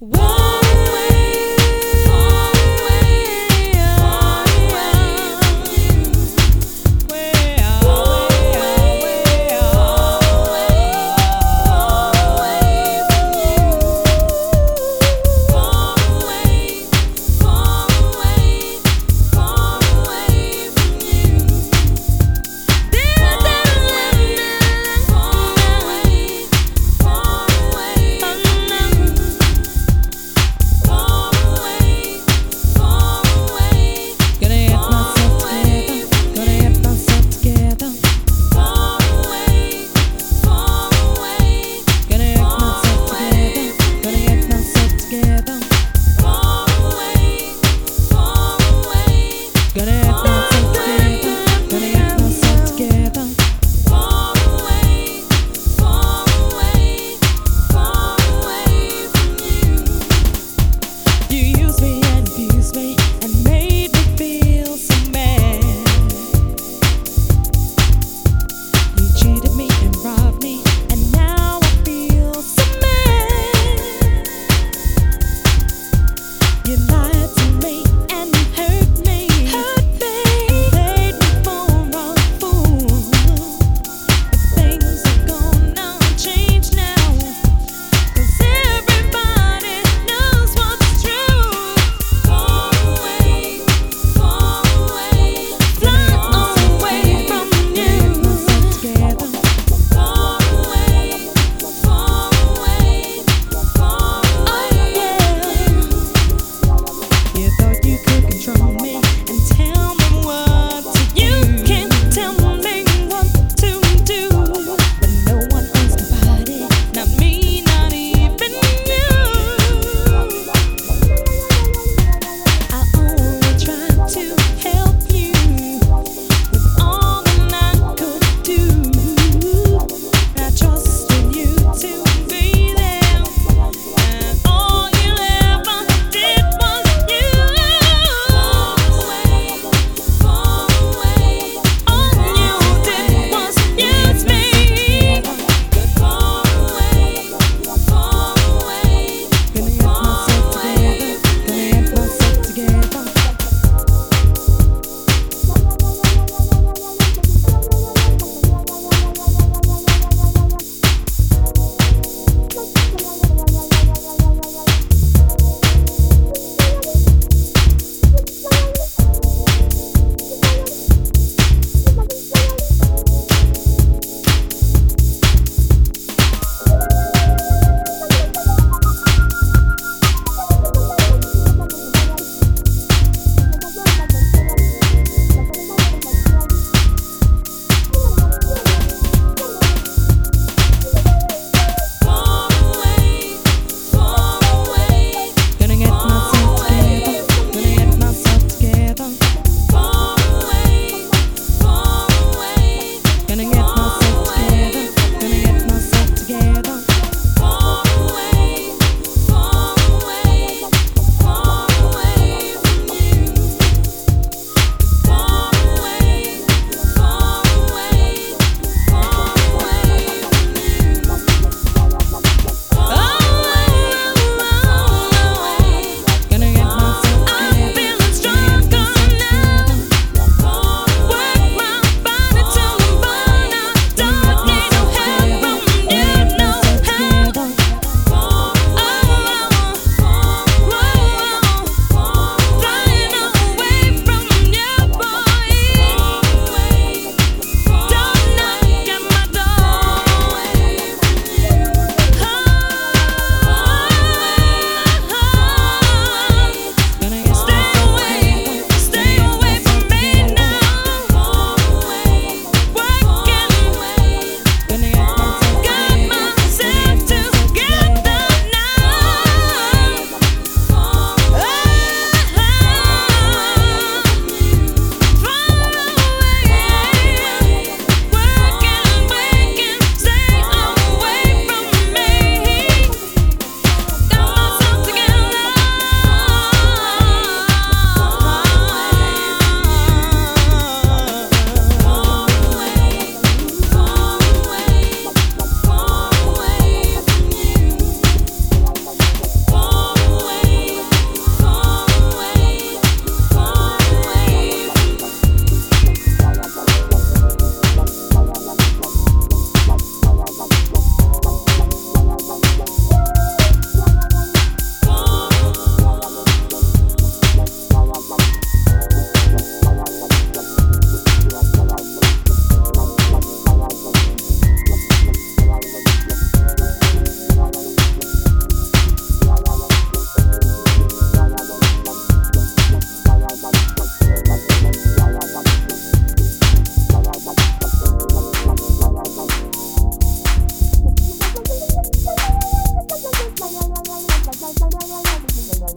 One my time.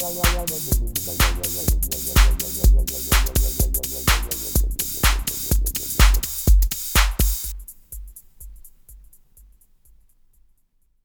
Yeah, yeah, yeah,